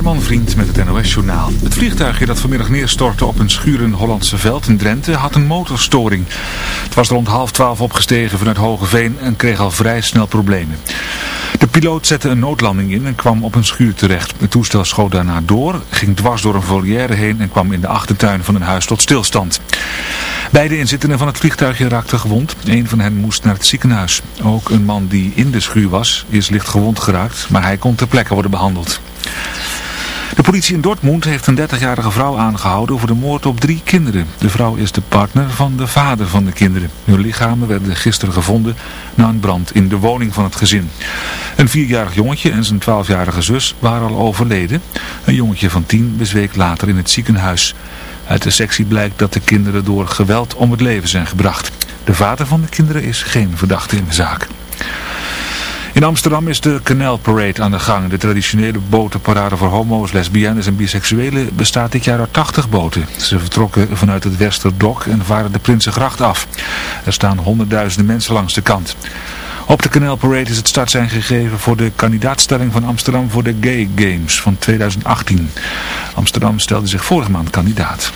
Herman Vriend met het NOS-journaal. Het vliegtuigje dat vanmiddag neerstortte op een schuur in Hollandse Veld in Drenthe had een motorstoring. Het was rond half twaalf opgestegen vanuit Hogeveen en kreeg al vrij snel problemen. De piloot zette een noodlanding in en kwam op een schuur terecht. Het toestel schoot daarna door, ging dwars door een volière heen en kwam in de achtertuin van een huis tot stilstand. Beide inzittenden van het vliegtuigje raakten gewond. Een van hen moest naar het ziekenhuis. Ook een man die in de schuur was is licht gewond geraakt, maar hij kon ter plekke worden behandeld. De politie in Dortmund heeft een 30-jarige vrouw aangehouden voor de moord op drie kinderen. De vrouw is de partner van de vader van de kinderen. Hun lichamen werden gisteren gevonden na een brand in de woning van het gezin. Een vierjarig jongetje en zijn 12-jarige zus waren al overleden. Een jongetje van 10 bezweek later in het ziekenhuis. Uit de sectie blijkt dat de kinderen door geweld om het leven zijn gebracht. De vader van de kinderen is geen verdachte in de zaak. In Amsterdam is de Canal Parade aan de gang. De traditionele botenparade voor homo's, lesbiennes en biseksuelen bestaat dit jaar uit 80 boten. Ze vertrokken vanuit het Westerdok en varen de Prinsengracht af. Er staan honderdduizenden mensen langs de kant. Op de Canal Parade is het start zijn gegeven voor de kandidaatstelling van Amsterdam voor de Gay Games van 2018. Amsterdam stelde zich vorige maand kandidaat.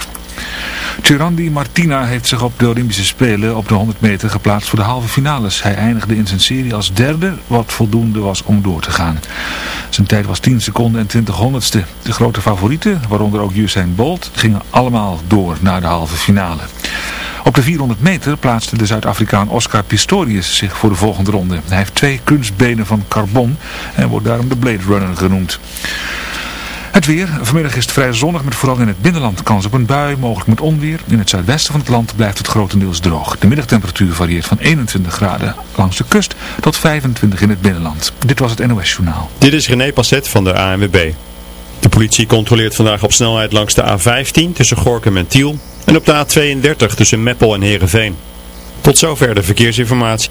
Tirandi Martina heeft zich op de Olympische Spelen op de 100 meter geplaatst voor de halve finales. Hij eindigde in zijn serie als derde, wat voldoende was om door te gaan. Zijn tijd was 10 seconden en 20 honderdste. De grote favorieten, waaronder ook Usain Bolt, gingen allemaal door naar de halve finale. Op de 400 meter plaatste de Zuid-Afrikaan Oscar Pistorius zich voor de volgende ronde. Hij heeft twee kunstbenen van carbon en wordt daarom de Blade Runner genoemd. Het weer. Vanmiddag is het vrij zonnig met vooral in het binnenland kans op een bui, mogelijk met onweer. In het zuidwesten van het land blijft het grotendeels droog. De middagtemperatuur varieert van 21 graden langs de kust tot 25 in het binnenland. Dit was het NOS Journaal. Dit is René Passet van de ANWB. De politie controleert vandaag op snelheid langs de A15 tussen Gorkum en Tiel en op de A32 tussen Meppel en Heerenveen. Tot zover de verkeersinformatie.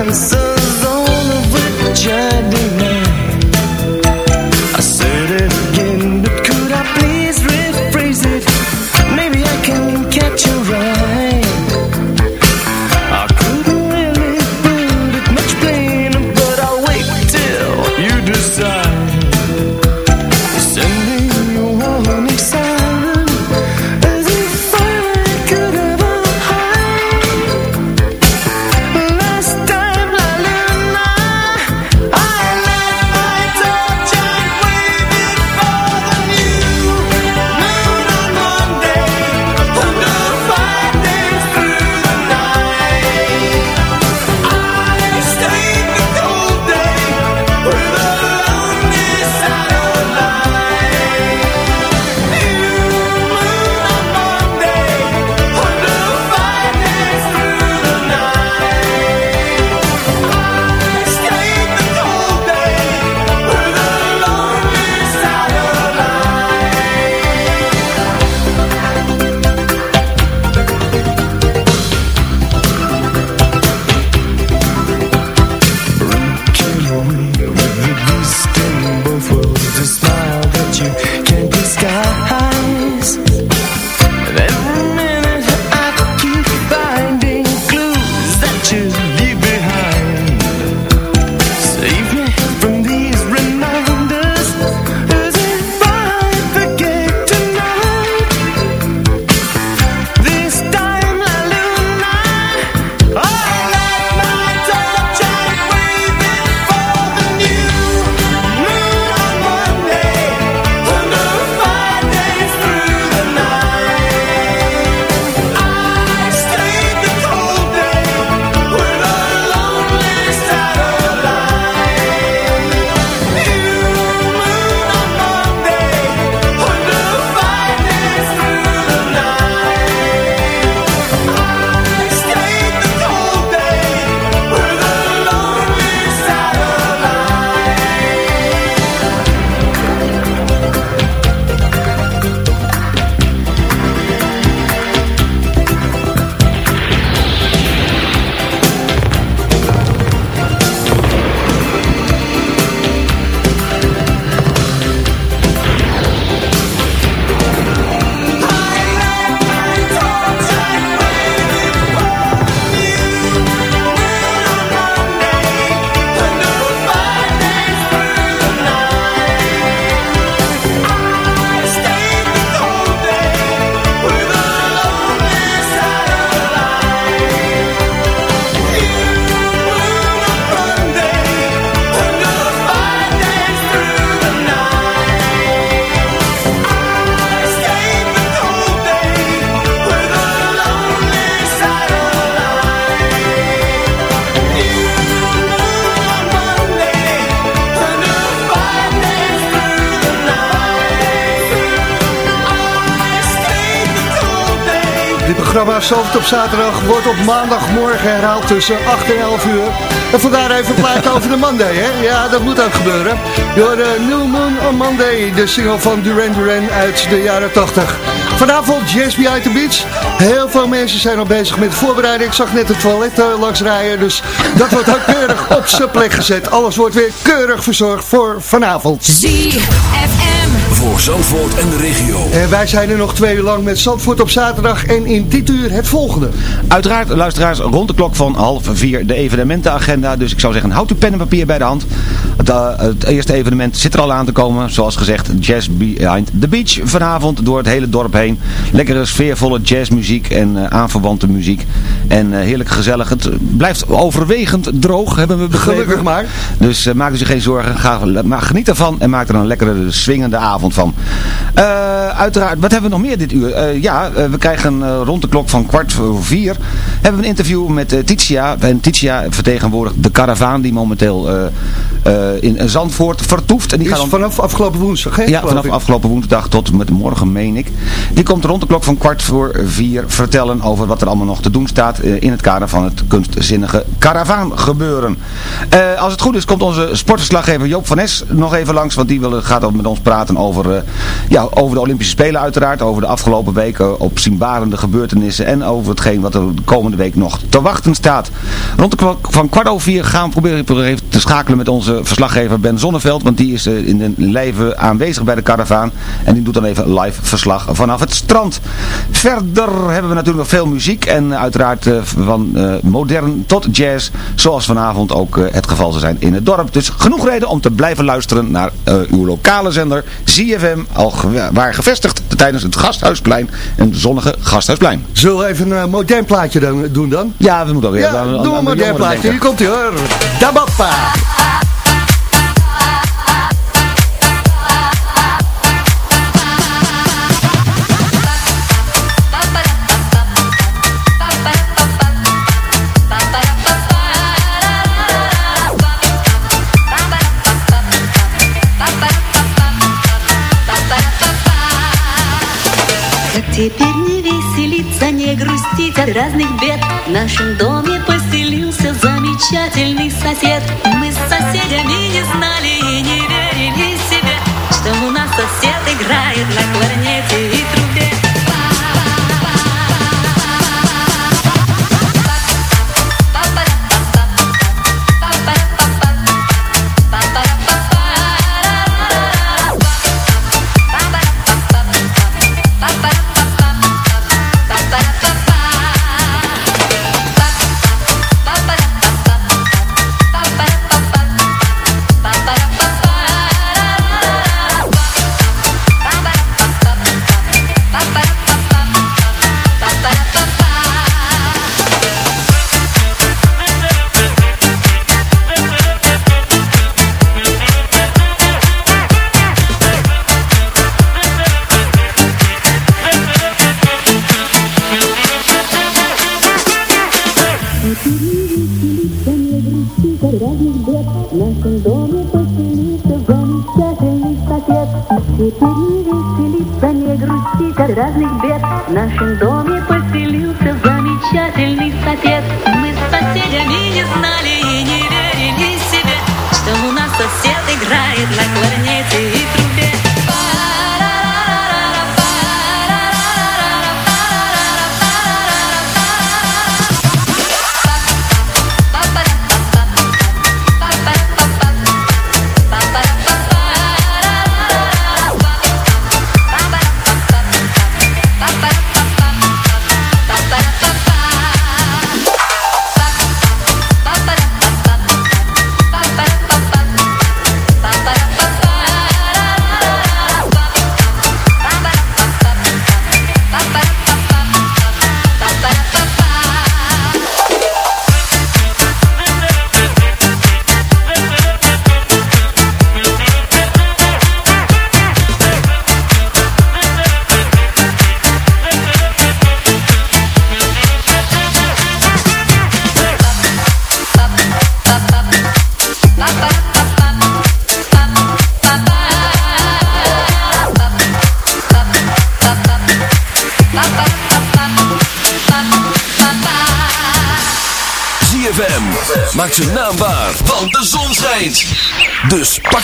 Answers on a vagina Zalvert op zaterdag wordt op maandagmorgen herhaald tussen 8 en 11 uur. En vandaar even een plaatje over de Monday, hè? Ja, dat moet ook gebeuren. Door de New Moon on Monday, de single van Duran Duran uit de jaren 80. Vanavond Jazz Behind the Beach. Heel veel mensen zijn al bezig met voorbereiding. Ik zag net het toilet uh, langs rijden, dus dat wordt ook keurig op zijn plek gezet. Alles wordt weer keurig verzorgd voor vanavond. ZFM. Voor Zandvoort en de regio. En wij zijn er nog twee uur lang met Zandvoort op zaterdag en in dit uur het volgende. Uiteraard, luisteraars, rond de klok van half vier de evenementenagenda. Dus ik zou zeggen, houd uw pen en papier bij de hand. Het, uh, het, eerste evenement zit er al aan te komen. Zoals gezegd, Jazz Behind the Beach. Vanavond door het hele dorp heen. Lekkere sfeervolle jazzmuziek en uh, aanverwante muziek. En uh, heerlijk gezellig. Het blijft overwegend droog, hebben we begrepen. Gelukkig maar. Dus maak u zich geen zorgen. Ga, maar geniet ervan en maak er een lekkere swingende avond van. uiteraard, wat hebben we nog meer dit uur? ja, we krijgen rond de klok van kwart voor vier hebben we een interview met Titia. En Titia vertegenwoordigt de karavaan die momenteel in Zandvoort vertoeft. En die is vanaf afgelopen woensdag, hè? Ja, vanaf afgelopen woensdag tot met morgen, meen ik. Die komt rond de klok van kwart voor vier vertellen over wat er allemaal nog te doen staat in het kader van het kunstzinnige karavaan gebeuren. Uh, als het goed is komt onze sportverslaggever Joop van Es nog even langs, want die wil, gaat ook met ons praten over, ja, over de Olympische Spelen uiteraard, over de afgelopen weken opzienbarende gebeurtenissen en over hetgeen wat er de komende week nog te wachten staat. Rond de klok van kwart over vier gaan we proberen even te schakelen met onze verslaggever Ben Zonneveld, want die is uh, in de lijve aanwezig bij de karavaan en die doet dan even live verslag vanaf het strand. Verder hebben we natuurlijk nog veel muziek en uiteraard uh, van uh, modern tot jazz, zoals vanavond ook het geval zal zijn in het dorp. Dus genoeg reden om te blijven luisteren naar uw lokale zender ZFM, al waar gevestigd tijdens het Gasthuisplein, een zonnige Gasthuisplein. Zullen we even een modern plaatje dan, doen dan? Ja, we moeten ook ja, even aan, doe een modern plaatje. Hier komt hij hoor. Dabappa. Теперь не веселиться, не грустить от разных бед. В нашем доме поселился замечательный сосед. Мы с соседями не знали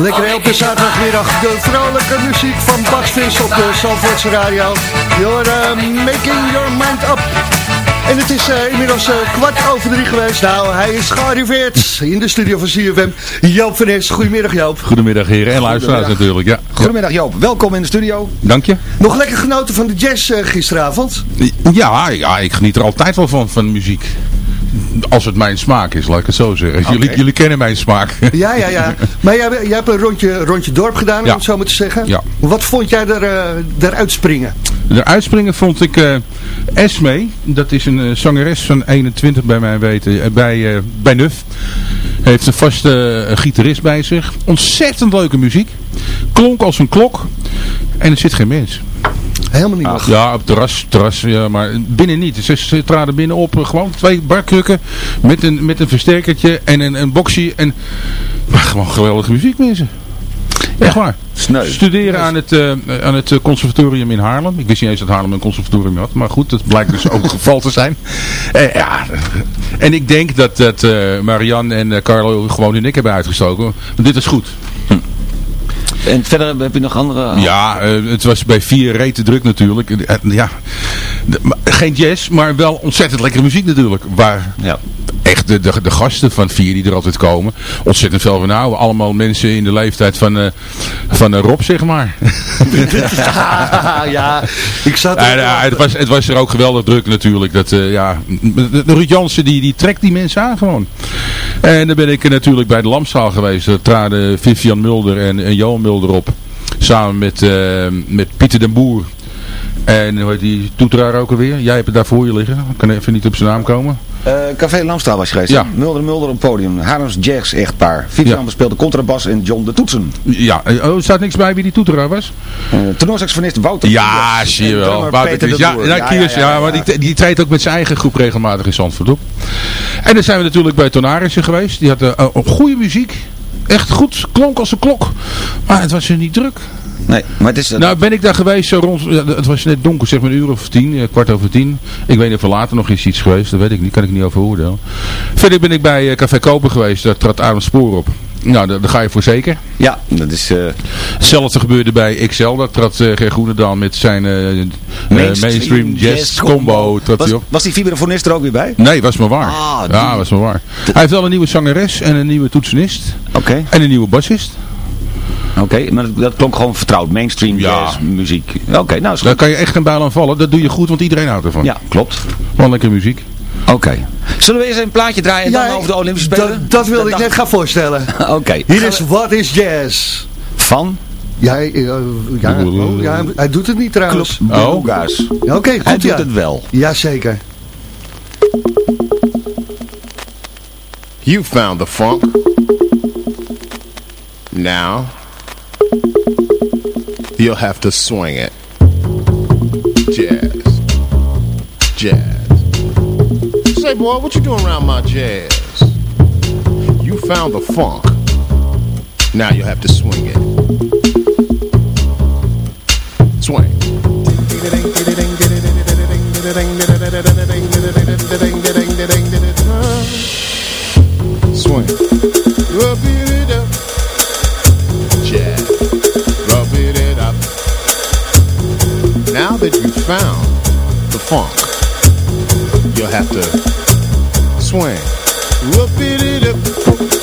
Lekker heel op de zaterdagmiddag. De vrolijke muziek van Bakvis op de Zandvoortse Radio. You're uh, making your mind up. En het is eh, inmiddels eh, kwart over drie geweest. Nou, hij is gearriveerd in de studio van CFM. Joop van Nes, goedemiddag Joop. Goedemiddag heren en luisteraars natuurlijk. Ja. Goedemiddag Joop, welkom in de studio. Dank je. Nog lekker genoten van de jazz eh, gisteravond? Ja, ja, ik geniet er altijd wel van, van muziek. Als het mijn smaak is, laat ik het zo zeggen. Jullie, jullie kennen mijn smaak. Ja, ja, ja. Maar jij, jij hebt een rondje, rondje dorp gedaan, om Ja. het zo maar te zeggen. Ja. Wat vond jij er, eh eruit springen? De uitspringen vond ik eh Esme. Dat is een eh, zangeres van 21 bij mijn weten. bij, bij Nuf. Heeft een vaste gitarist bij zich. Ontzettend leuke muziek. Klonk als een klok. En er zit geen mens. Helemaal niet. Ja, op het terras, terras ja, maar binnen niet. Ze, ze traden binnen op eh, gewoon twee barkrukken met een, met een versterkertje en een, een boxie. En, maar gewoon geweldige muziek mensen. Echt waar. Sneu. Studeren aan het, eh, aan het eh, conservatorium in Haarlem. Ik wist niet eens dat Haarlem een conservatorium had. Maar goed, dat blijkt dus ook het geval te zijn. Eh, ja, en ik denk dat, dat eh, Marianne en Carlo gewoon hun nek hebben uitgestoken. Want dit is goed. En verder heb je nog andere... Ja, eh, het was bij vier reten druk natuurlijk. Eh, ja, de- maar geen jazz, maar wel ontzettend lekkere muziek natuurlijk. Waar Ja. echt de, de, de gasten van vier die er altijd komen, ontzettend veel van houden. Allemaal mensen in de leeftijd van, eh, van eh, Rob, zeg maar. ja, ik zat Ja, ja, het, was, het was er ook geweldig druk natuurlijk. Dat, eh, ja, Ruud Jansen die, die trekt die mensen aan gewoon. En dan ben ik natuurlijk bij de Lamzaal geweest. Daar traden Vivian Mulder en, en Johan Mulder op. Samen met, eh, met Pieter den Boer. En hoe heet die toeteraar ook alweer? Jij hebt het daar voor je liggen. Ik kan even niet op zijn naam komen. Eh, Café Lamstraal was je geweest. Ja. Mulder Mulder op podium. Haarlems Jazz echtpaar. Vivian Ja. bespeelde contrabas en John de toetsen. Ja, eh, oh, er staat niks bij wie die toeteraar was? Uh, Tenorsaxofonist Wouter Ja, zie je wel. Wouter Peter. Ja, Boer. ja, Kiers, ja, maar die, die treedt ook met zijn eigen groep regelmatig in Zandvoort op. En dan zijn we natuurlijk bij Tonarissen geweest. Die had eh, een goede muziek. Echt goed. Klonk als een klok. Maar het was er niet druk. Nee, maar het is... Nou, ben ik daar geweest zo rond, het was net donker, zeg maar een uur of tien, eh, kwart over tien. Ik weet niet of er later nog is iets geweest, dat weet ik niet, kan ik niet over oordelen. Verder ben ik bij eh, Café Koper geweest, daar trad Adam Spoor op. Nou, daar, daar ga je voor zeker. Ja, dat is... eh, Hetzelfde gebeurde bij XL, daar trad eh Ger Groenendaal met zijn mainstream, jazz, combo. Trad was, hij op. was die vibrafonist er ook weer bij? Nee, was maar waar. Ah, die- ja, was maar waar. Hij heeft wel een nieuwe zangeres en een nieuwe toetsenist. Oké. En een nieuwe bassist. Oké, maar dat, klonk gewoon vertrouwd. Mainstream jazz muziek. Oké, nou is Daar kan je echt geen bijl aan vallen. Dat doe je goed, want iedereen houdt ervan. Ja, klopt. Gewoon lekker muziek. Oké. Zullen we eens een plaatje draaien en dan over de Olympische Spelen? Dat, dat wilde ik net gaan voorstellen. Oké. Hier is What is Jazz. Van? Ja, eh, ja, oh, ja, hij doet het niet trouwens. Beluga's. Ja, Oké, Hij goed doet ja. het wel. Jazeker. You found the funk. Now, you'll have to swing it. Jazz. Jazz. Say, boy, what you doing around my jazz? You found the funk. Now you'll have to swing it. Swing. Swing. Found the funk, you'll have to swing. Rub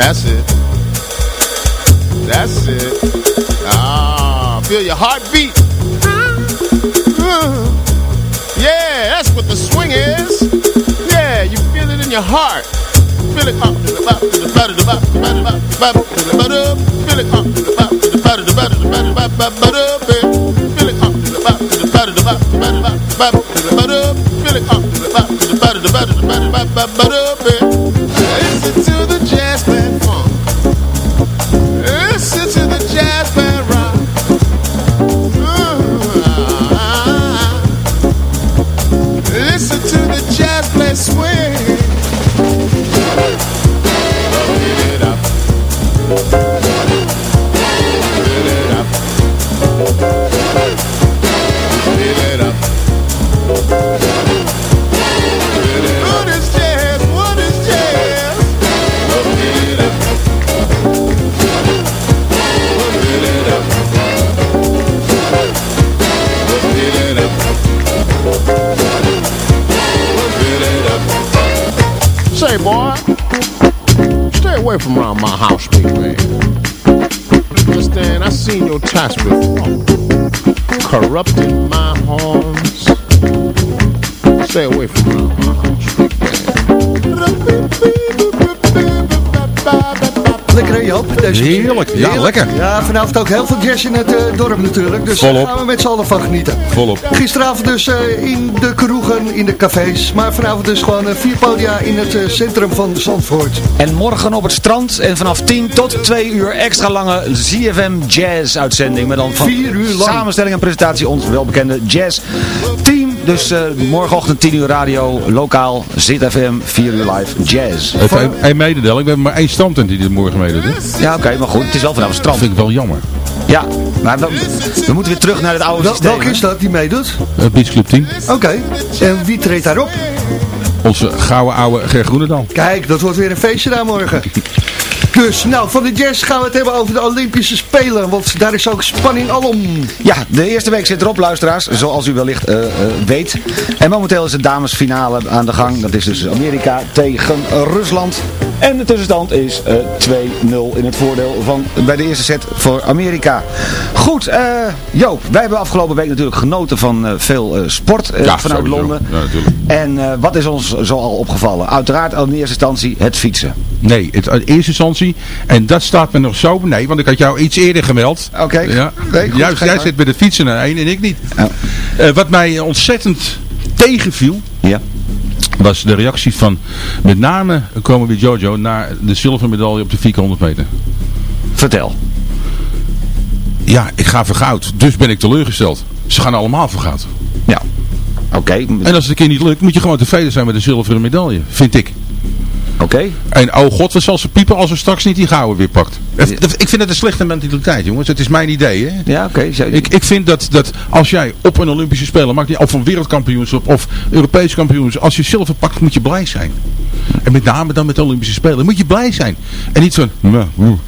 that's it. That's it. Ah, feel your heartbeat. Uh, yeah, that's what the swing is. Yeah, you feel it in your heart. Feel it up to the bop, to the to the bop, the bop, the bop, to the bop. Feel it up to the bop, to the to the bop, to the bop, bop, eh. Feel it up to the bop, to the to the bop, the bop, the bop, to the bop. Feel it up to the bop, to the to the bop, to the bop, bop, bop, from around my house, big man. Understand? I seen your tax before. Corrupting my horns. Stay away from around Deze? Heerlijk. Ja, lekker. Ja, vanavond ook heel veel jazz in het eh, dorp natuurlijk. Dus daar gaan we met z'n allen van genieten. Volop. Gisteravond dus eh, in de kroegen, in de cafés. Maar vanavond dus gewoon eh, vier podia in het centrum van Zandvoort. En morgen op het strand en vanaf 10 tot 2 uur extra lange ZFM Jazz uitzending. Met dan van Vier uur lang. samenstelling en presentatie ons welbekende jazz team. Dus eh, morgenochtend 10 uur radio, lokaal, ZFM, 4 uur live jazz. Even een, een mededeling. We hebben maar één standpunt die dit morgen meedoet. hè? Ja, oké, maar goed, het is wel vanaf het Dat strand. vind ik wel jammer. Ja, maar we, we moeten weer terug naar het oude Wel, systeem. welke is dat die meedoet? Uh, Beach Club 10. Oké. En wie treedt daarop? Onze gouden oude Ger Groenendal. Kijk, dat wordt weer een feestje daar morgen. Dus, nou, van de jazz gaan we het hebben over de Olympische Spelen. Want daar is ook spanning alom. Ja, de eerste week zit erop, luisteraars, zoals u wellicht eh, eh, weet. En momenteel is de damesfinale aan de gang. Dat is dus Amerika tegen Rusland. En de tussenstand is eh, 2-0 in het voordeel van bij de eerste set voor Amerika. Goed, eh, Joop, wij hebben afgelopen week natuurlijk genoten van eh, veel eh, sport eh, Ja, vanuit sowieso. Londen. Ja, natuurlijk. En eh, wat is ons zoal opgevallen? Uiteraard in eerste instantie het fietsen. Nee, het, in eerste instantie. En dat staat me nog zo... Nee, want ik had jou iets eerder gemeld. Oké. Ja. Nee, goed, Juist, jij zit met het fietsen naar één en ik niet. Eh, wat mij ontzettend tegenviel... Ja. was de reactie van met name komen we Jojo naar de zilveren medaille op de 400 meter. Vertel. Ja, ik ga voor goud. Dus ben ik teleurgesteld. Ze gaan allemaal voor goud. Ja. Oké. En als het een keer niet lukt, moet je gewoon tevreden zijn met de zilveren medaille. Vind ik. Oké. En oh god, wat zal ze piepen als ze straks niet die gouden weer pakt. Ik vind het een slechte mentaliteit, jongens. Het is mijn idee, hè. Ja, oké. Ik, ik vind dat, dat als jij op een Olympische Spelen, maakt niet, of een wereldkampioenschap of Europees kampioenschap, als je zilver pakt, moet je blij zijn. En met name dan met de Olympische Spelen, moet je blij zijn. En niet van, "Nou, oeh,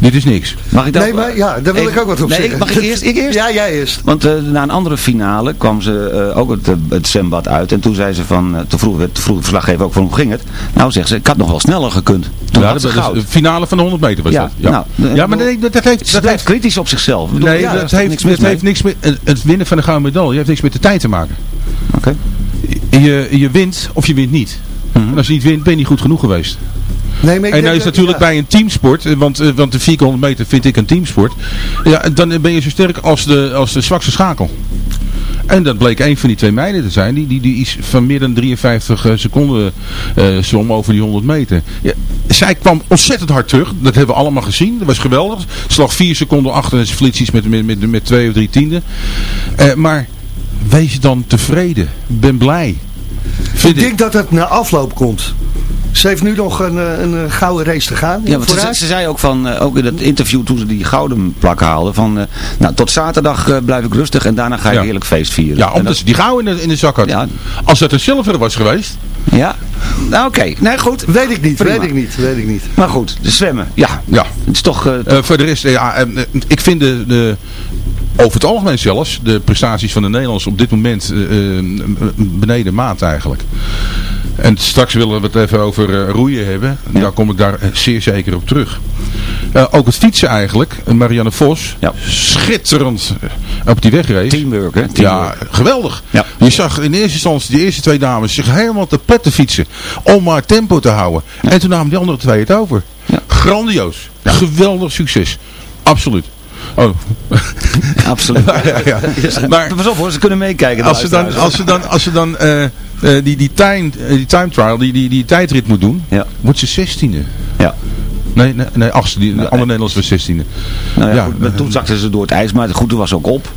dit is niks. Mag ik dat? Nee, maar ja, daar wil Even- ik ook wat op nee, zeggen. Mag ik eerst? Ik eerst? Ja, jij eerst. Want eh, na een andere finale kwam ze eh, ook het, eh, het zwembad uit. En toen zei ze van, eh, toen vroeg, werd- toen vroeg de verslaggever ook van hoe ging het? Nou zegt ze, ik had nog wel sneller gekund. Toen Ja, had ze dat is goud. de finale van de 100 meter was Ja, dat. Ja, nou, ja maar nee, dat, dat heeft... Ze Dat blijft heeft kritisch op zichzelf. Ik bedoel, Nee, ja, dat, heeft, niks dat heeft niks met het- winnen van de gouden medaille. heeft niks met de tijd te maken. Oké. Je, je wint of je wint niet. En als je niet wint, ben je niet goed genoeg geweest. Nee, maar En nou is dat- natuurlijk ja. bij een teamsport, eh, want, eh, want de 400 meter vind ik een teamsport. Ja, dan ben je zo sterk als de, als de zwakste schakel. En dat bleek een van die twee meiden te zijn, die, die, die iets van meer dan 53 eh, seconden eh zwom over die 100 meter. Ja, zij kwam ontzettend hard terug, dat hebben we allemaal gezien, dat was geweldig. Ze lag vier seconden achter en ze flitst iets met, met, met, met twee of drie tienden. Maar wees dan tevreden, ben blij. Vind Ik denk dat het na afloop komt. Ze heeft nu nog een, eh, een, eh, gouden race te gaan. Ja, want ze, zei ook van, eh, ook in dat interview toen ze die gouden plak haalde, van, eh, nou tot zaterdag eh, blijf ik rustig en daarna ga ik Ja. heerlijk feest vieren. Ja, omdat dat- ze die gouden in de, in de zak had. Ja. Als dat een zilveren was geweest, ja. Nou oké, nee goed. Weet ik niet, Prima. weet ik niet, weet ik niet. Maar goed, de zwemmen, ja. ja. Het is toch, voor de rest, ja, eh, ik vind de, de, over het algemeen zelfs, de prestaties van de Nederlanders op dit moment eh, eh, beneden maat eigenlijk. En straks willen we het even over eh, roeien hebben. Daar kom ik daar zeer zeker op terug. Ook het fietsen eigenlijk. Marianne Vos, Ja. schitterend op die wegrace. teamwork hè. Ja, geweldig. Ja. Je zag in eerste instantie die eerste twee dames zich helemaal te pet te fietsen. Om maar tempo te houden. En toen namen die andere twee het over. Grandioos. Geweldig succes. Absoluut. Oh. Absoluut. ja, ja. Maar Pas op hoor, ze kunnen meekijken. als ze dan, als ze dan, als ze dan eh, eh, die, die, time, eh, die time trial, die, die, die tijdrit moet doen, Ja. wordt ze zestiende. Ja. Nee, nee, nee achtste. Die, de andere Nederlands was zestiende. Nou ja, goed, toen zakten ze door het ijs, maar goed, toen was ze ook op.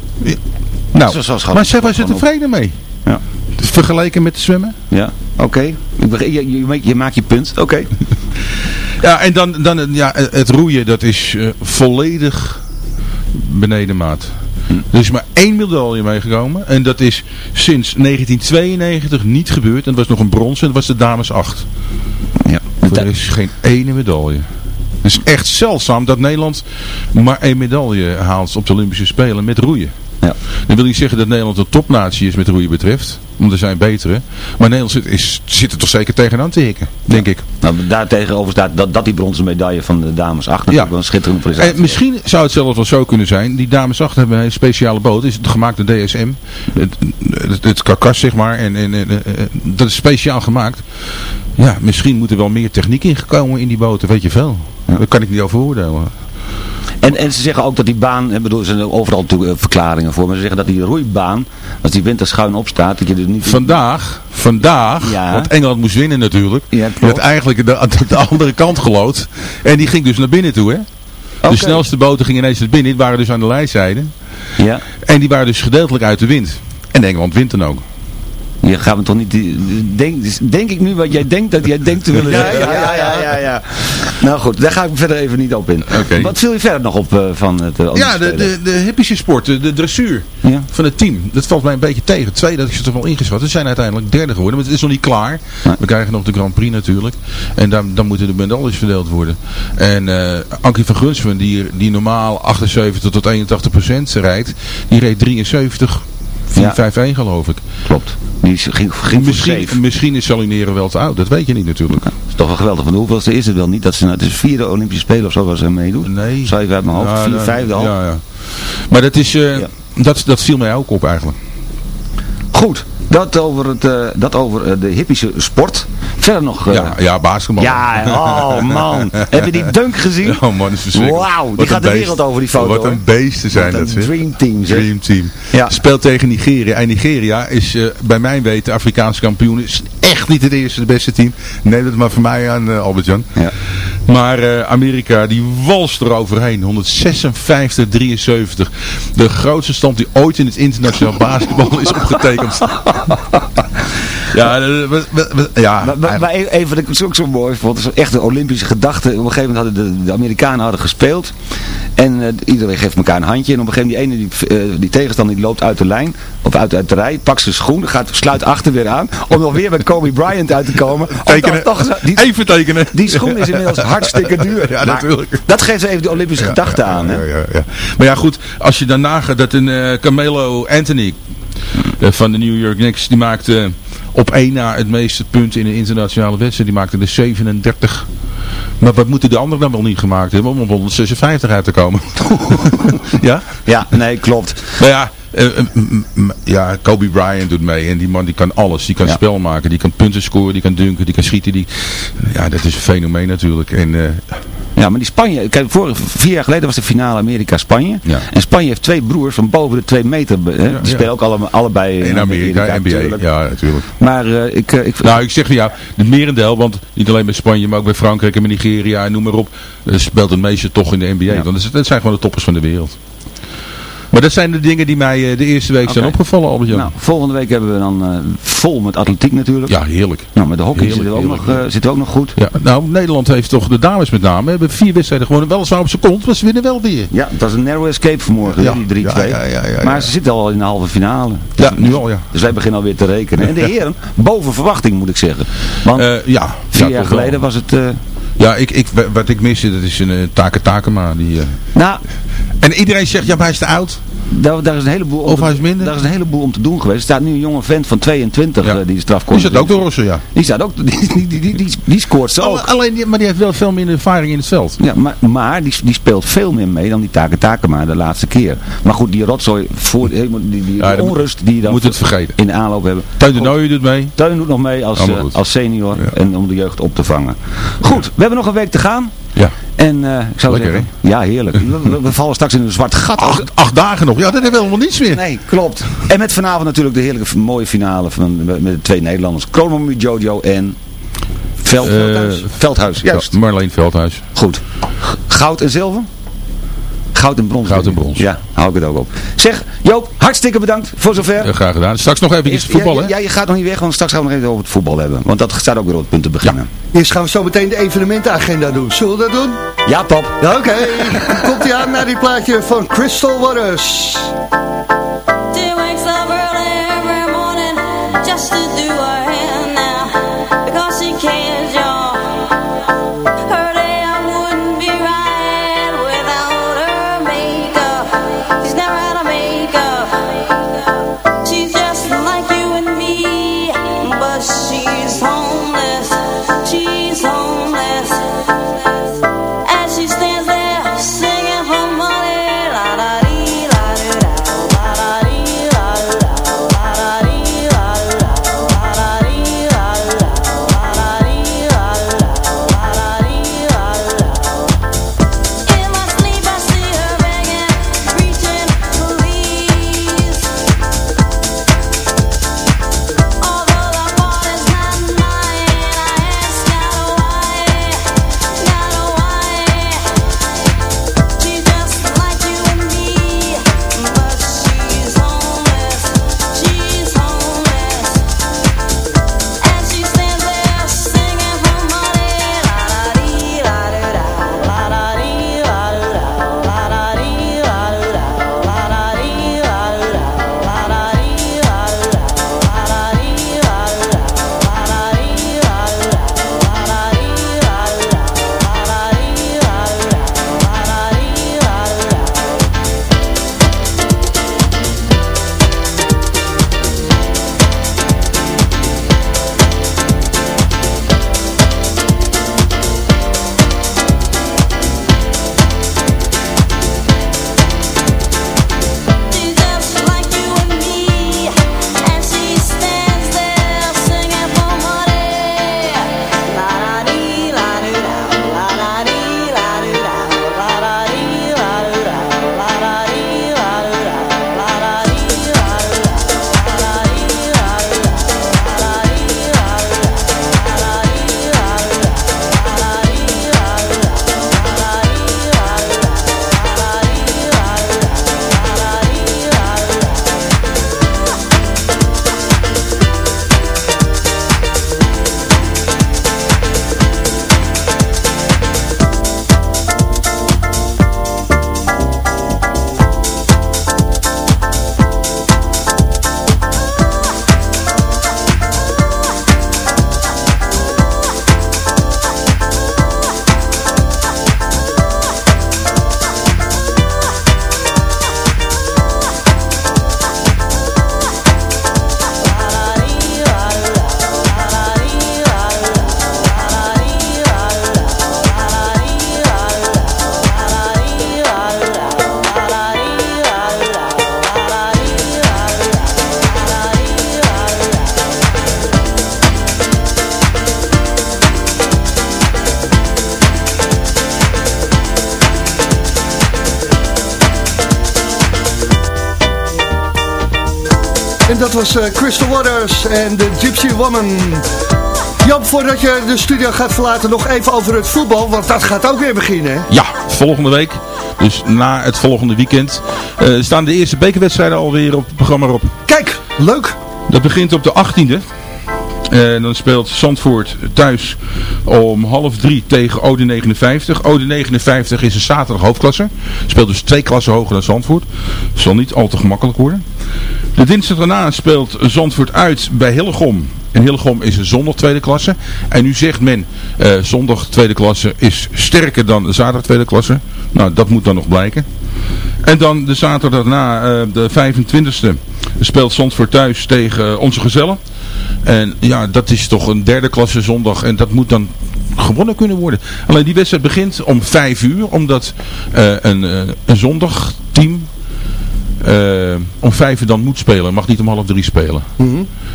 Nou, maar zij was er op. tevreden mee. Ja. Vergeleken met zwemmen. Ja, oké. Begrijp- Je, je, maakt- je maakt je punt, oké. Ja, en dan, dan ja, het roeien, dat is volledig beneden maat. Er is maar één medaille meegekomen. En dat is sinds 1992 niet gebeurd. En dat was nog een brons en dat was de dames 8. Ja. Er is geen ene medaille. Het is echt zeldzaam dat Nederland maar één medaille haalt op de Olympische Spelen met roeien. Ja. Dat wil niet zeggen dat Nederland een topnatie is met roeien betreft. Want er zijn betere. Maar Nederland zit, is, zit er toch zeker tegenaan te hikken, denk ik. Nou, daar tegenover staat dat, dat die bronzen medaille van de dames 8 natuurlijk Ja. wel een schitterende prestatie. En misschien zou het zelfs wel zo kunnen zijn. Die dames achter hebben een speciale boot. Het is gemaakt door DSM. Het, het, het karkas zeg maar. En, en, en, eh, dat is speciaal gemaakt. Ja, misschien moet er wel meer techniek ingekomen in die boten. Weet je veel. Daar kan ik niet over oordelen. En, en ze zeggen ook dat die baan, ik bedoel, er zijn overal natuurlijk, eh, verklaringen voor, maar ze zeggen dat die roeibaan, als die wind er schuin op staat, dat je er niet... Vandaag, vandaag, Ja. want Engeland moest winnen natuurlijk. Ja, werd eigenlijk de, de andere kant gelood. En die ging dus naar binnen toe hè. De snelste boten gingen ineens naar binnen. Die waren dus aan de lijstzijde. Ja, En die waren dus gedeeltelijk uit de wind. En Engeland wint dan ook. Je gaat me toch niet... die- Denk, denk ik nu wat jij denkt dat jij denkt te willen zeggen? Ja, ja, ja, ja. ja. Nou goed, daar ga ik verder even niet op in. Oké. Wat viel je verder nog op eh, van het uh, Ja, de, de, de hippische sport, de, de dressuur Ja. van het team. Dat valt mij een beetje tegen. Twee, dat ik ze toch wel ingeschat. Ze zijn uiteindelijk derde geworden, maar het is nog niet klaar. We krijgen nog de Grand Prix natuurlijk. En dan, dan moeten de medailles verdeeld worden. En eh Ankie van Grunsven, die, die normaal 78 tot 81 procent rijdt, die reed 73, 451 geloof ik. Klopt. Die ging, ging Misschien, misschien is Salineren wel te oud, dat weet je niet natuurlijk. Dat is toch wel geweldig. Want hoeveelste is het wel niet? Dat ze, nou- het is vierde Olympische Spelen of zo waar ze aan meedoen. Nee. Zou je uit mijn hoofd? Ja, Vier, vijfde al. Ja, ja. Maar dat, is, eh, dat, dat viel mij ook op eigenlijk. Goed. Dat over, het, eh, dat over eh, de hippische sport. Verder nog... eh, Ja, ja, basketbal. Ja, oh man. Heb je die dunk gezien? Oh man, dat is verschrikkelijk. Wauw, die Wat gaat de beest. wereld over die foto. Wat een beesten zijn dat een dream team zeg. Dream team. Ja. Speelt tegen Nigeria. En Nigeria is bij mijn weten Afrikaans kampioen. Is echt niet het eerste, het beste team. Neem het maar voor mij aan, Albert-Jan. Ja. Maar Amerika, die walst er overheen. 156-73. De grootste stand die ooit in het internationaal basketbal is opgetekend. ja, we- we- we- ja, Maar, maar, maar even wat ik ook zo mooi vond, is echt de Olympische gedachte. Op een gegeven moment hadden de, de Amerikanen hadden gespeeld. En eh, iedereen geeft elkaar een handje. En op een gegeven moment die ene, die, eh, die tegenstander, die loopt uit de lijn. Of uit, uit de rij, pakt zijn schoen, gaat, sluit achter weer aan. Om nog weer bij Kobe Bryant uit te komen. Om Tekenen. toch die, Even tekenen. die schoen is inmiddels hartstikke duur. Ja, natuurlijk. Dat geeft even de Olympische gedachte aan. Hè? Ja, ja, ja. Maar ja goed, als je dan nagaat dat een eh, Camelo Anthony van de New York Knicks, die maakte op één na het meeste punten in een internationale wedstrijd. Die maakte er 37. Maar wat moeten de anderen dan wel niet gemaakt hebben om op 156 uit te komen? ja? Ja, nee, klopt. Nou ja, eh, eh, ja, Kobe Bryant doet mee en die man die kan alles. Die kan Ja. spel maken, die kan punten scoren, die kan dunken, die kan schieten. Die... Ja, dat is een fenomeen natuurlijk. En, eh, Ja, maar die Spanje, kijk, vorig, vier jaar geleden was de finale Amerika-Spanje. Ja. En Spanje heeft twee broers van boven de twee meter. Hè? Die ja. spelen ook alle, allebei in Amerika, NBA, natuurlijk. ja natuurlijk. Maar eh, ik, eh, ik, Nou, ik zeg van ja, het merendeel, want niet alleen bij Spanje, maar ook bij Frankrijk en bij Nigeria en noem maar op, eh, speelt het meeste toch in de NBA. Want dat zijn gewoon de toppers van de wereld. Maar dat zijn de dingen die mij eh, de eerste week zijn opgevallen, Albert-Jan. nou, volgende week hebben we dan eh, vol met atletiek natuurlijk. ja, heerlijk. Nou, met de hockey Heerlijk, zitten we, ook heerlijk. nog, eh, we ook nog goed. Ja, nou, Nederland heeft toch, de dames met name, hebben vier wedstrijden gewonnen. Weliswaar op zijn kont, maar ze winnen wel weer. Ja, dat is een narrow escape vanmorgen, Ja, die 3-2. ja, ja, ja, ja, maar ze zitten al in de halve finale. Ja, nu al, ja. Dus wij beginnen alweer te rekenen. En de heren, boven verwachting moet ik zeggen. Want ja, vier ja, jaar wel. geleden was het... Ja, ik, ik, wat ik mis, dat is een uh, Take Takema. Die, nou, En iedereen zegt, ja, maar hij is te oud. Daar, daar is een heleboel om Of hij is minder? Daar is een heleboel om te doen geweest. Er staat nu een jonge vent van 22 Ja. eh, die de strafcorner Die zit ook door Rossen, ja. Die staat ook, die, die, die, die, scoort zo. Alle- Alleen, maar die heeft wel veel minder ervaring in het veld. Ja, maar, maar die, die speelt veel meer mee dan die Take Takema de laatste keer. Maar goed, die rotzooi, voor, helemaal die, die, Ja, onrust die je dan moet het vergeten. in de aanloop hebben. Teun de Nooijen doet mee. Teun doet nog mee als, eh, als senior Ja. en om de jeugd op te vangen. Goed, we hebben nog een week te gaan. Ja. En eh, ik zou Lekker, zeggen, ja heerlijk. We, vallen straks in een zwart gat. Acht, acht dagen nog. Ja, dat hebben we helemaal niets meer. Nee, klopt. En met vanavond natuurlijk de heerlijke mooie finale van, met de twee Nederlanders. Chronomy Jojo en Veld, Eh, Veldhuis. Veldhuis, juist. Ja, Marleen Veldhuis. Goed. Goud en zilver? Goud en brons. Goud en brons. Ja, hou ik het ook op. Zeg, Joop, hartstikke bedankt voor zover. Eh, graag gedaan. Straks nog even iets Ja, voetballen. Ja, ja, je gaat nog niet weg, want straks gaan we nog even over het voetbal hebben. Want dat staat ook weer op het punt te beginnen. Eerst gaan we zo meteen de evenementenagenda doen. Zullen we dat doen? Ja, top. Ja, Oké, komt ie aan naar die plaatje van Crystal Waters. She wakes up early every morning just to do En de Gypsy Woman. Joop, voordat je de studio gaat verlaten, nog even over het voetbal, want dat gaat ook weer beginnen, hè? Ja, volgende week. Dus na het volgende weekend eh, staan de eerste bekerwedstrijden alweer op het programma op. Kijk, leuk. Dat begint op de 18e. En dan speelt Zandvoort thuis om half drie tegen Ode 59. Ode 59 is een zaterdag hoofdklasse. Speelt dus twee klassen hoger dan Zandvoort. Zal niet al te gemakkelijk worden. De dinsdag daarna speelt Zandvoort uit bij Hillegom. En Hillegom is een zondag tweede klasse. En nu zegt men, eh, zondag tweede klasse is sterker dan zaterdag tweede klasse. Nou, dat moet dan nog blijken. En dan de zaterdag daarna, eh, de 25e, speelt Zandvoort thuis tegen onze gezellen. En ja, dat is toch een derde klasse zondag. En dat moet dan gewonnen kunnen worden. Alleen die wedstrijd begint om 5 uur. Omdat eh, een, eh, een zondagteam eh, om 5 uur dan moet spelen. Mag niet om half drie spelen.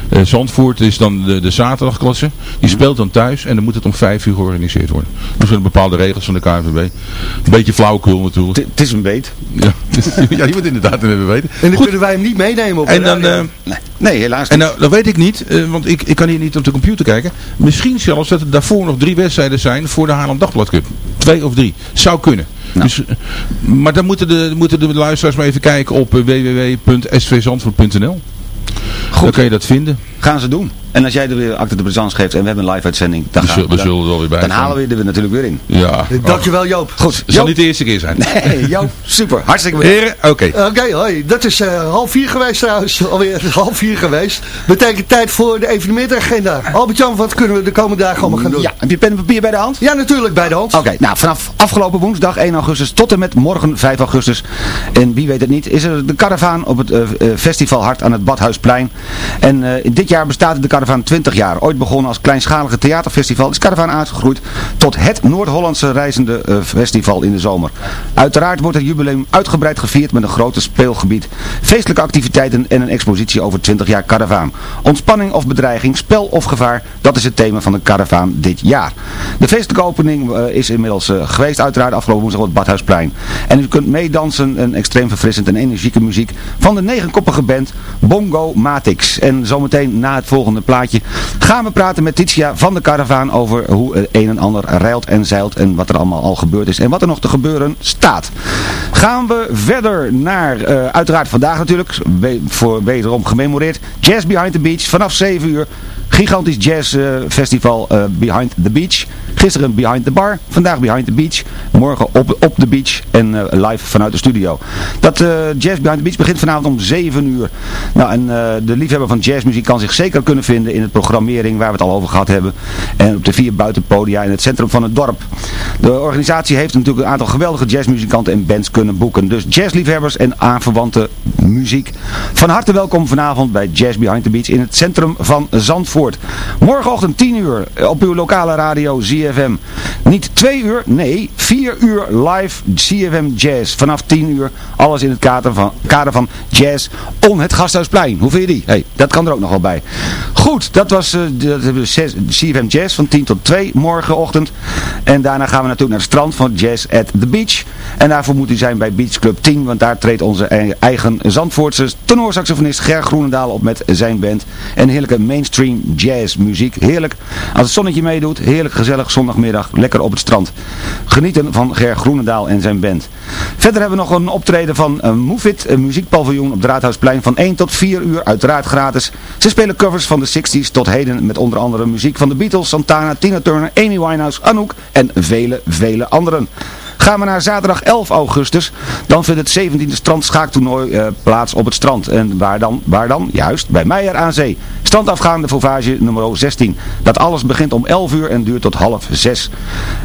Eh, Zandvoort is dan de, de zaterdagklasse. Die speelt dan thuis. En dan moet het om 5 uur georganiseerd worden. Er zijn bepaalde regels van de KNVB. Een beetje flauwekul natuurlijk. Het is een beet. Ja, ja je moet inderdaad even weten. En dan kunnen wij hem niet meenemen op En de dan, eh, Nee, nee helaas En niet. nou, dat weet ik niet, want ik, ik kan hier niet op de computer kijken. Misschien zelfs dat er daarvoor nog drie wedstrijden zijn voor de Haarlem Dagblad Cup. Twee of drie. Zou kunnen. Nou. Dus, eh, maar dan moeten de, moeten de luisteraars maar even kijken op eh, www.svzandvoort.nl. Dan kan je dat vinden. Gaan ze doen. En als jij er weer acte de présence geeft en we hebben een live uitzending, dan, We gaan zullen- we dan- zullen er wel weer bij Dan halen we er natuurlijk weer in. Ja. Dankjewel Joop. Goed. Het zal niet de eerste keer zijn. Nee, Joop, super. Hartstikke bedankt. Heren, oké. Oké, hoi. Dat is eh, half vier geweest trouwens. Alweer half vier geweest. Betekent tijd voor de evenementagenda. Albert-Jan, wat kunnen we de komende dagen allemaal gaan doen? Ja, heb je pen en papier bij de hand? Ja, natuurlijk, bij de hand. Oké, nou vanaf afgelopen woensdag 1 augustus tot en met morgen 5 augustus. En wie weet het niet, is er de caravaan op het eh, eh, festival Hart aan het Badhuisplein. En eh, dit jaar bestaat de caravaan 20 jaar. Ooit begonnen als kleinschalige theaterfestival is caravaan uitgegroeid tot het Noord-Hollandse reizende eh, festival in de zomer. Uiteraard wordt het jubileum uitgebreid gevierd met een grote speelgebied, feestelijke activiteiten en een expositie over 20 jaar caravaan. Ontspanning of bedreiging, spel of gevaar, dat is het thema van de caravaan dit jaar. De feestelijke opening eh, is inmiddels geweest, uiteraard afgelopen woensdag op het Badhuisplein. En u kunt meedansen, een extreem verfrissend en energieke muziek van de negenkoppige band Bongo En zometeen na het volgende plaatje gaan we praten met Titia van de caravaan over hoe het een en ander rijlt en zeilt en wat er allemaal al gebeurd is en wat er nog te gebeuren staat. Gaan we verder naar, eh, uiteraard vandaag natuurlijk, voor wederom gememoreerd, Jazz Behind the Beach vanaf 7 uur. Gigantisch jazz eh, festival eh, Behind the Beach. Gisteren Behind the Bar, vandaag Behind the Beach. Morgen op, op de beach en eh, live vanuit de studio. Dat eh, Jazz Behind the Beach begint vanavond om 7 uur. Nou, en eh, de liefhebber van jazzmuziek kan zich zeker kunnen vinden in het programmering waar we het al over gehad hebben. En op de vier buitenpodia in het centrum van het dorp. De organisatie heeft natuurlijk een aantal geweldige jazzmuzikanten en bands kunnen boeken. Dus jazzliefhebbers en aanverwante muziek. Van harte welkom vanavond bij Jazz Behind the Beach in het centrum van Zandvoort. Morgenochtend 10 uur op uw lokale radio ZFM. Niet 2 uur, nee 4 uur live ZFM Jazz. Vanaf 10 uur alles in het kader van, kader van Jazz on het Gasthuisplein. Hoe vind je die? Hey, dat kan er ook nog wel bij. Goed, dat was eh, de zes- CFM Jazz van 10 tot 2 morgenochtend. En daarna gaan we natuurlijk naar het strand van Jazz at the Beach. En daarvoor moet u zijn bij Beach Club 10, want daar treedt onze e- eigen Zandvoortse tenorsaxofonist Ger Groenendaal op met zijn band. En heerlijke mainstream jazz muziek. Heerlijk als het zonnetje meedoet, heerlijk gezellig zondagmiddag, lekker op het strand. Genieten van Ger Groenendaal en zijn band. Verder hebben we nog een optreden van uh, Move It, een muziekpaviljoen op Draadhuisplein van 1 tot 4 uur, uiteraard gratis. Ze spelen covers van de 60s tot heden met onder andere muziek van de Beatles, Santana, Tina Turner, Amy Winehouse, Anouk en vele, vele anderen. Gaan we naar zaterdag 11 augustus, dan vindt het 17e strandschaaktoernooi eh, plaats op het strand. En waar dan? Waar dan? Juist, bij Meijer aan Zee. Strandafgaande Fauvage nummer 16. Dat alles begint om 11 uur en duurt tot half 6.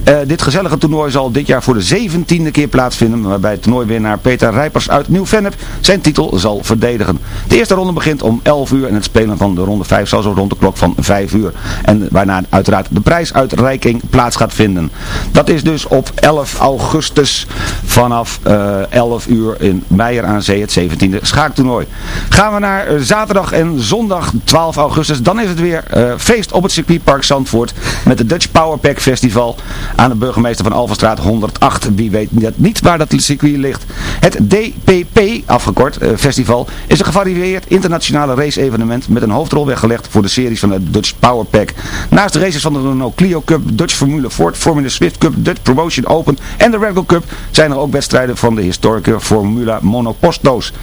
Eh, dit gezellige toernooi zal dit jaar voor de 17e keer plaatsvinden, waarbij toernooiwinnaar Peter Rijpers uit Nieuw-Vennep zijn titel zal verdedigen. De eerste ronde begint om 11 uur en het spelen van de ronde 5 zal zo rond de klok van 5 uur. En waarna uiteraard de prijsuitreiking plaats gaat vinden. Dat is dus op 11 augustus. Augustus vanaf eh 11 uur in Meijer aan Zee, het 17e schaaktoernooi. Gaan we naar eh, zaterdag en zondag 12 augustus, dan is het weer eh, feest op het circuitpark Zandvoort met de Dutch Powerpack Festival aan de burgemeester van Alvenstraat 108. Wie weet niet waar dat circuit ligt. Het DPP, afgekort, eh, festival, is een gevarieerd internationale race-evenement met een hoofdrol weggelegd voor de series van de Dutch Powerpack. Naast de races van de Renault Clio Cup, Dutch Formule Ford, Formula Swift Cup, Dutch Promotion Open en de Red Cup zijn er ook wedstrijden van de historische Formula Monoposto's.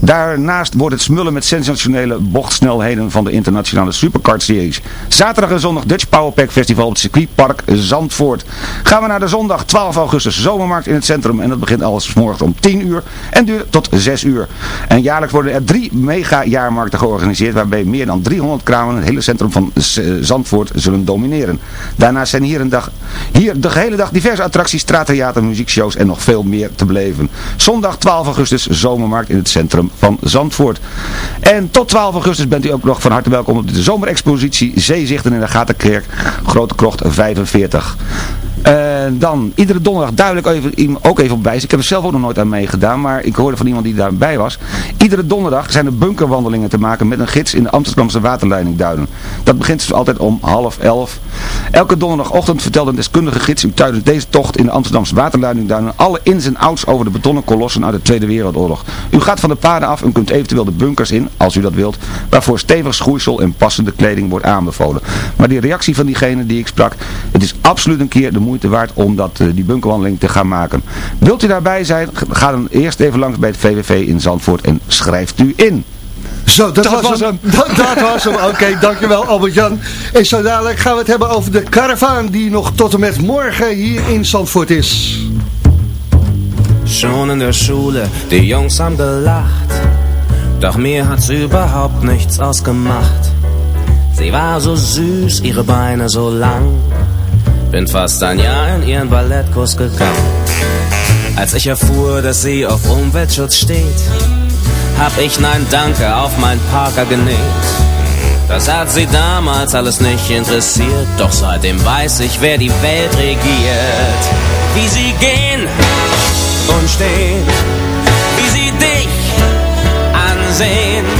Daarnaast wordt het smullen met sensationele bochtsnelheden van de internationale Superkart series. Zaterdag en zondag Dutch Powerpack Festival op het circuitpark Zandvoort. Gaan we naar de zondag 12 augustus zomermarkt in het centrum en dat begint alles 's morgens om 10 uur en duurt tot 6 uur. En jaarlijks worden er drie mega jaarmarkten georganiseerd waarbij meer dan 300 kramen het hele centrum van Zandvoort zullen domineren. Daarnaast zijn hier, een dag, hier de gehele dag diverse attracties, straattheater, muziekshows en nog veel meer te beleven. Zondag 12 augustus zomermarkt in het centrum van Zandvoort. En tot 12 augustus bent u ook nog van harte welkom op de zomerexpositie Zeezichten in de Gatenkerk, Grote Krocht 45. En dan, iedere donderdag duidelijk ook even op wijzen. Ik heb er zelf ook nog nooit aan meegedaan, maar ik hoorde van iemand die daarbij was. Iedere donderdag zijn er bunkerwandelingen te maken met een gids in de Amsterdamse waterleiding Duinen. Dat begint dus altijd om half elf. Elke donderdagochtend vertelt een deskundige gids u tijdens deze tocht in de Amsterdamse waterleiding Duinen alle ins en outs over de betonnen kolossen uit de Tweede Wereldoorlog. U gaat van de paden af en kunt eventueel de bunkers in, als u dat wilt, waarvoor stevig schoeisel en passende kleding wordt aanbevolen. Maar die reactie van diegene die ik sprak, het is absoluut een keer de moeite waard om dat, eh, die bunkerwandeling te gaan maken. Wilt u daarbij zijn, ga dan eerst even langs bij het VVV in Zandvoort en schrijft u in. Zo, dat, was, hem. Dat, dat was hem. Oké, dankjewel Albert-Jan. En zo dadelijk gaan we het hebben over de karavaan die nog tot en met morgen hier in Zandvoort is. Schon in der Schule, die Jungs haben gelacht. Doch mir hat's überhaupt nichts ausgemacht. Sie war so süß, ihre Beine so lang. Bin fast ein Jahr in ihren Ballettkurs gegangen. Als ich erfuhr, dass sie auf Umweltschutz steht, hab ich Nein Danke auf mein Parker genäht. Das hat sie damals alles nicht interessiert, doch seitdem weiß ich, wer die Welt regiert. Wie sie gehen und stehen, wie sie dich ansehen.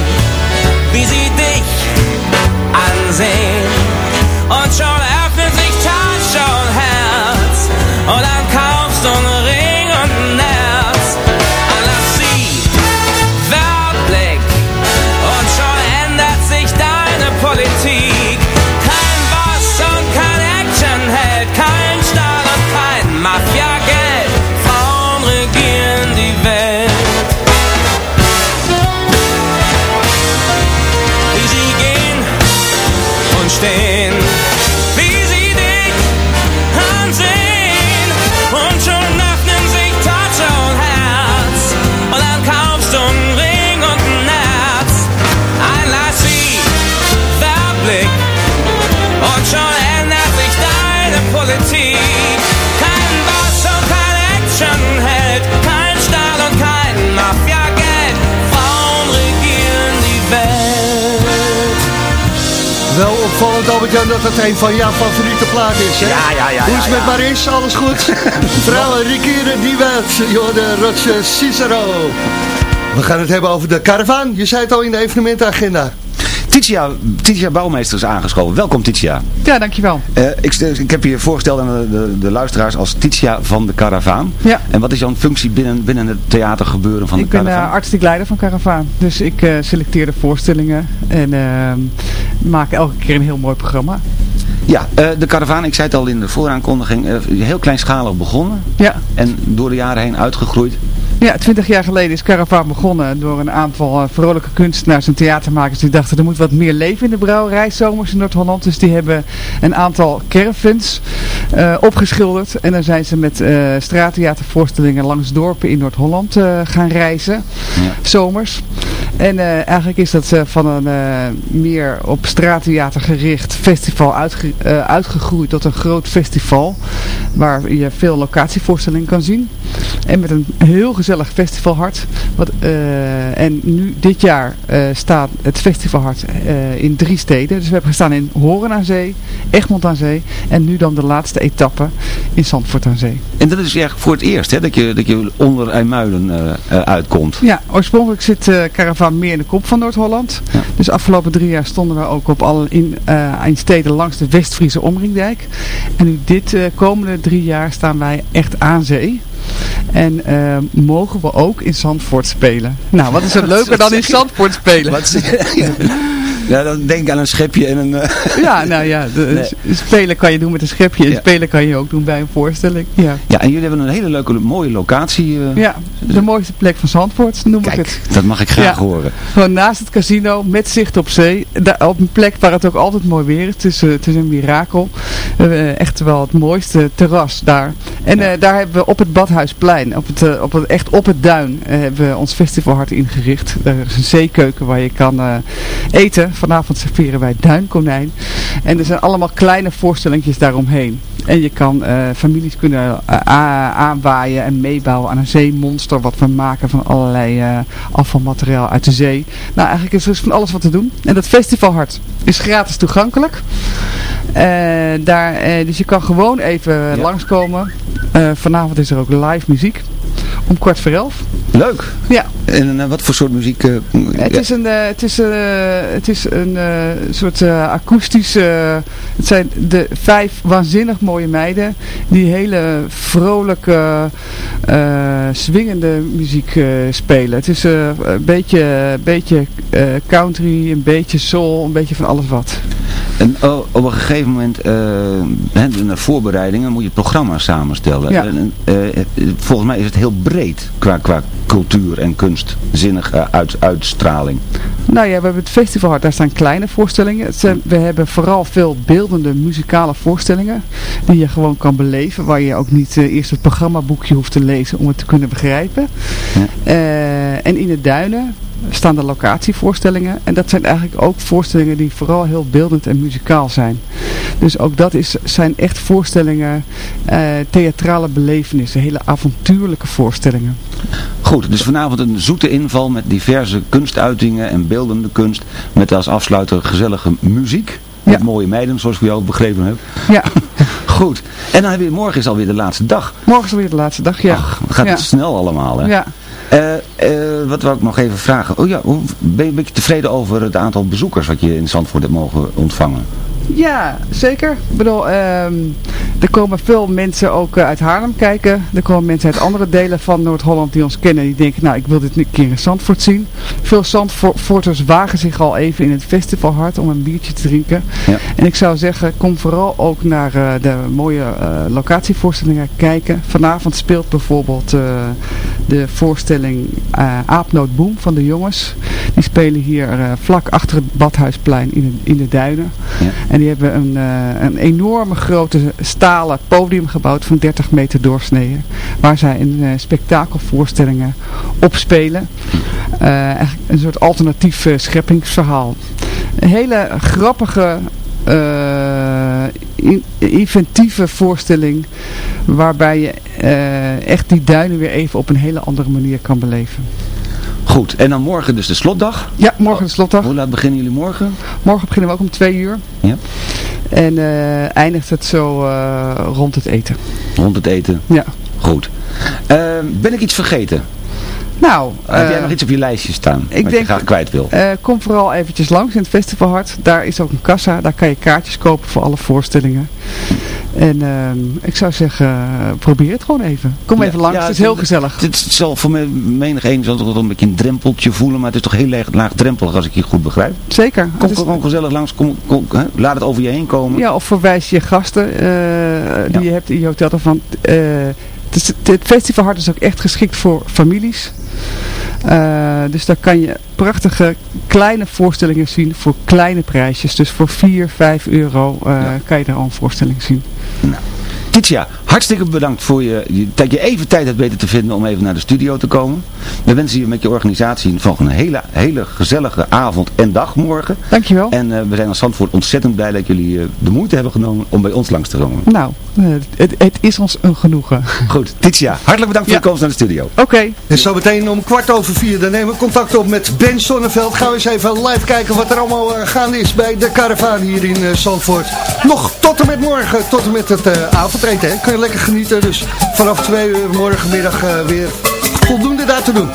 Albert-Jan dat het een van jouw favoriete platen is, hè? Ja, ja, ja, Hoe is ja, het met. Maris? Alles goed? Vrouwen regieren die wet. Jorde Roger Cicero. We gaan het hebben over de caravan. Je zei het al in de evenementenagenda. Titia, Titia Bouwmeester is aangeschoven. Welkom Titia. Ja, dankjewel. Eh, ik, ik heb je voorgesteld aan de, de, de luisteraars als Titia van de Caravaan. Ja. En wat is jouw functie binnen, binnen het theatergebeuren van ik de ben Caravaan? eh, artistiek leider van Caravaan. Dus ik eh, selecteer de voorstellingen en maak elke keer een heel mooi programma. Ja, eh, de Caravaan, ik zei het al in de vooraankondiging, eh, heel kleinschalig begonnen. Ja. En door de jaren heen uitgegroeid. Ja, twintig jaar geleden is Caravaan begonnen door een aantal eh, vrolijke kunstenaars en theatermakers die dachten er moet wat meer leven in de brouwerij zomers in Noord-Holland. Dus die hebben een aantal caravans eh, opgeschilderd en dan zijn ze met eh straattheatervoorstellingen langs dorpen in Noord-Holland gaan reizen, zomers. En eigenlijk is dat van een meer op straattheater gericht festival uitge- uitgegroeid tot een groot festival waar je veel locatievoorstellingen kan zien. En met een heel gezellig festivalhart. Wat, eh, en nu, dit jaar, eh, staat het festivalhart eh, in drie steden. Dus we hebben gestaan in Horen aan Zee, Egmond aan Zee en nu dan de laatste etappe in Zandvoort aan Zee. En dat is eigenlijk voor het eerst hè, dat, je, dat je onder IJmuiden uitkomt. Ja, oorspronkelijk zit eh Caravan meer in de kop van Noord-Holland. Dus de afgelopen drie jaar stonden we ook op alle in, in steden langs de West-Friese omringdijk. En nu dit komende drie jaar staan wij echt aan zee. En eh, mogen we ook in Zandvoort spelen. Nou, wat is er leuker dan in Zandvoort spelen? Wat? Ja, dan denk ik aan een schepje en een... eh, Ja, nou ja, de, Nee. spelen kan je doen met een schepje. En Ja. spelen kan je ook doen bij een voorstelling. Ja, Ja, en jullie hebben een hele leuke, mooie locatie. eh, ja de mooiste plek van Zandvoort noem ik het. Dat mag ik graag Ja. horen. Gewoon naast het casino, met zicht op zee. Daar, op een plek waar het ook altijd mooi weer is. Het is, eh, het is een mirakel. We hebben echt wel het mooiste terras daar. En daar hebben we op het Badhuisplein, op het, op het, echt op het duin, hebben we ons festivalhart ingericht. Daar is een zeekeuken waar je kan eten. Vanavond serveren wij duinkonijn. En er zijn allemaal kleine voorstellingjes daaromheen. En je kan, eh, families kunnen eh, aanwaaien en meebouwen aan een zeemonster. Wat we maken van allerlei eh, afvalmateriaal uit de zee. Nou, eigenlijk is er dus van alles wat te doen. En dat festivalhart is gratis toegankelijk. Daar, dus je kan gewoon even langskomen. Eh, vanavond is er ook live muziek. Om kwart voor elf. Leuk. Ja. En eh, wat voor soort muziek? eh, Het ja. is een, eh, het is, eh, het is een eh, soort eh, akoestische... het zijn de vijf waanzinnig mooie meiden die hele vrolijke, eh, swingende muziek eh, spelen. Het is eh, een beetje, beetje eh, country, een beetje soul, een beetje van alles wat. En oh, op een gegeven moment, eh, hè, de voorbereidingen, moet je programma's samenstellen. Ja. En, eh, het- volgens mij is het heel breed qua, qua cultuur en kunstzinnige uit, uitstraling. Nou ja, we hebben het festivalhart, daar staan kleine voorstellingen. We hebben vooral veel beeldende muzikale voorstellingen die je gewoon kan beleven. Waar je ook niet eh, eerst het programmaboekje hoeft te lezen om het te kunnen begrijpen. Eh, en in de duinen staan de locatievoorstellingen. En dat zijn eigenlijk ook voorstellingen die vooral heel beeldend en muzikaal zijn. Dus ook dat is, zijn echt voorstellingen, eh, theatrale belevenissen, hele avontuurlijke voorstellingen. Goed, dus vanavond een zoete inval met diverse kunstuitingen en beeldende kunst. Met als afsluiter gezellige muziek. Met mooie meiden, zoals ik jou begrepen heb. Ja. Goed. En dan heb je, morgen is alweer de laatste dag. Morgen is alweer de laatste dag, ja. Het gaat ja. snel allemaal, hè? Ja. Eh, eh, wat wil ik nog even vragen? Oh ja, ben je een beetje tevreden over het aantal bezoekers wat je in Zandvoort hebt mogen ontvangen? Ja, zeker. Ik bedoel, ehm, er komen veel mensen ook eh, uit Haarlem kijken. Er komen mensen uit andere delen van Noord-Holland die ons kennen. Die denken, nou ik wil dit een keer in Zandvoort zien. Veel Zandvoorters wagen zich al even in het festivalhart om een biertje te drinken. Ja. En ik zou zeggen, kom vooral ook naar eh, de mooie eh, locatievoorstellingen kijken. Vanavond speelt bijvoorbeeld de voorstelling Aapnoot Boom van de jongens. Die spelen hier vlak achter het Badhuisplein in de, in de duinen. En die hebben een, eh, een enorme grote stalen podium gebouwd van 30 meter doorsneden. Waar zij in eh, spektakelvoorstellingen opspelen. Eh, eigenlijk een soort alternatief scheppingsverhaal. Een hele grappige, in- inventieve voorstelling. Waarbij je echt die duinen weer even op een hele andere manier kan beleven. Goed, en dan morgen dus de slotdag. Ja, morgen de slotdag. Hoe laat beginnen jullie morgen? Morgen beginnen we ook om twee uur. Ja. En eh, eindigt het zo eh, rond het eten. Rond het eten? Ja. Goed. Eh, ben ik iets vergeten? Nou, Heb jij eh, nog iets op je lijstje staan? ik wat denk- je graag kwijt wil? Kom vooral eventjes langs in het Festivalhart. Daar is ook een kassa. Daar kan je kaartjes kopen voor alle voorstellingen. En ehm, ik zou zeggen, eh, probeer het gewoon even. Kom even langs. het is heel gezellig. Het zal voor me- menig een zal toch een beetje een drempeltje voelen, maar het is toch heel laag, laagdrempelig als ik je goed begrijp. Zeker. Kom Het is- gewoon gezellig langs, kom, kom, hè, laat het over je heen komen. Ja, of verwijs je gasten eh, die je hebt in je hotel ervan. Het, is- het Festivalhart is ook echt geschikt voor families. Eh, dus daar kan je prachtige kleine voorstellingen zien voor kleine prijsjes. Dus voor 4, 5 euro eh, kan je daar al een voorstelling zien. Titia, hartstikke bedankt voor je, je, dat je even tijd hebt weten te vinden om even naar de studio te komen. We wensen je met je organisatie nog een hele, hele gezellige avond en dag morgen. Dankjewel. En eh, we zijn als Zandvoort ontzettend blij dat jullie eh, de moeite hebben genomen om bij ons langs te komen. Nou, eh, het, het is ons een genoegen. Goed, Titia, hartelijk bedankt voor je komst naar de studio. Oké. En zo meteen om kwart over vier, dan nemen we contact op met Ben Sonneveld. Gaan we eens even live kijken wat er allemaal eh, gaande is bij de Caravan hier in eh, Zandvoort. Nog tot en met morgen, tot en met het eh, Hè. Kun je lekker genieten, dus vanaf twee uur morgenmiddag eh, weer voldoende daar te doen.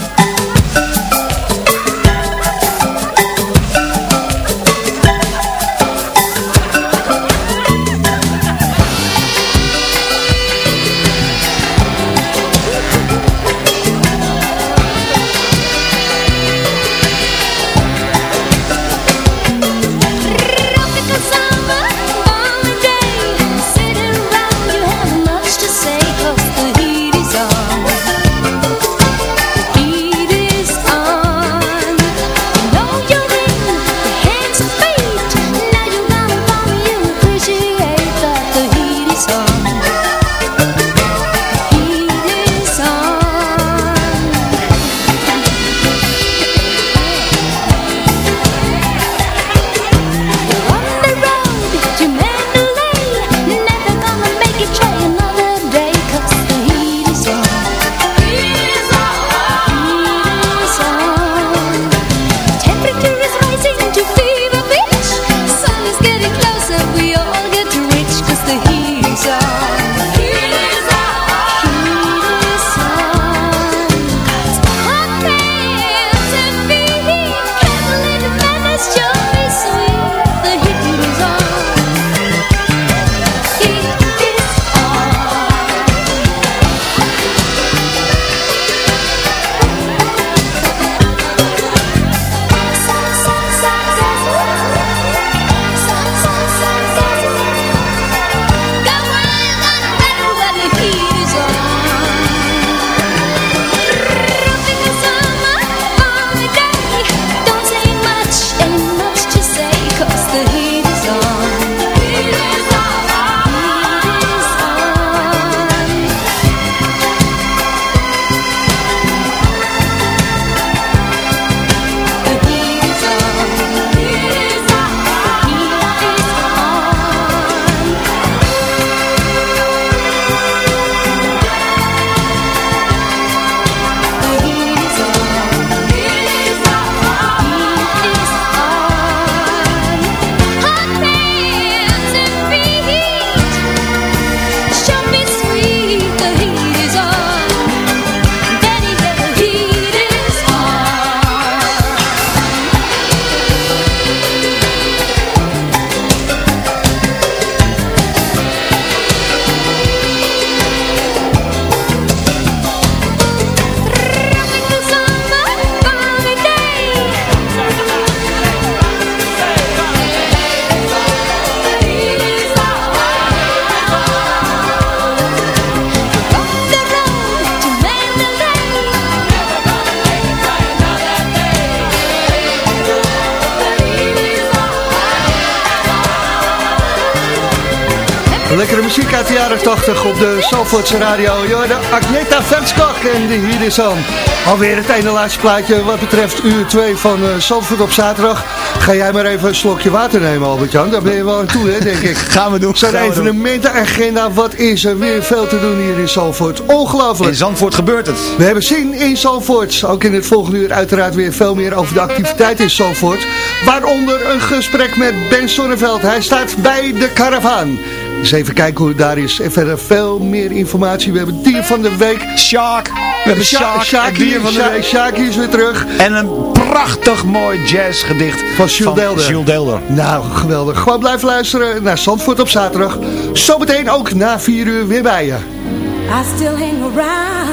80 op de Zandvoortse radio. De Agneta Venskok en de hier is aan. Alweer het ene laatste plaatje wat betreft uur 2 van uh, op zaterdag. Ga jij maar even een slokje water nemen, Albert-Jan. Daar ben je wel aan toe, hè, denk ik. Gaan we doen. Zo'n evenementenagenda, wat is er weer veel te doen hier in Zandvoort. Ongelooflijk. In Zandvoort gebeurt het. We hebben zin in Zandvoort. Ook in het volgende uur uiteraard weer veel meer over de activiteit in Zandvoort. Waaronder een gesprek met Ben Sonneveld. Hij staat bij de karavaan. Eens even kijken hoe het daar is. En verder veel meer informatie. We hebben dier van de week. Sjaak. We hebben Sjaak het dier van de week. Sjaak is weer terug. En een prachtig mooi jazzgedicht Van Jules Deelder. Jules Deelder. Nou, geweldig. Gewoon blijven luisteren naar Zandvoort op zaterdag. Zometeen ook na 4 uur weer bij je. I still hang around.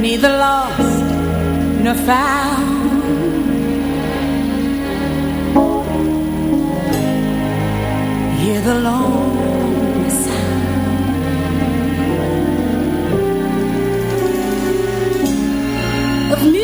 Neither lost nor found. Of music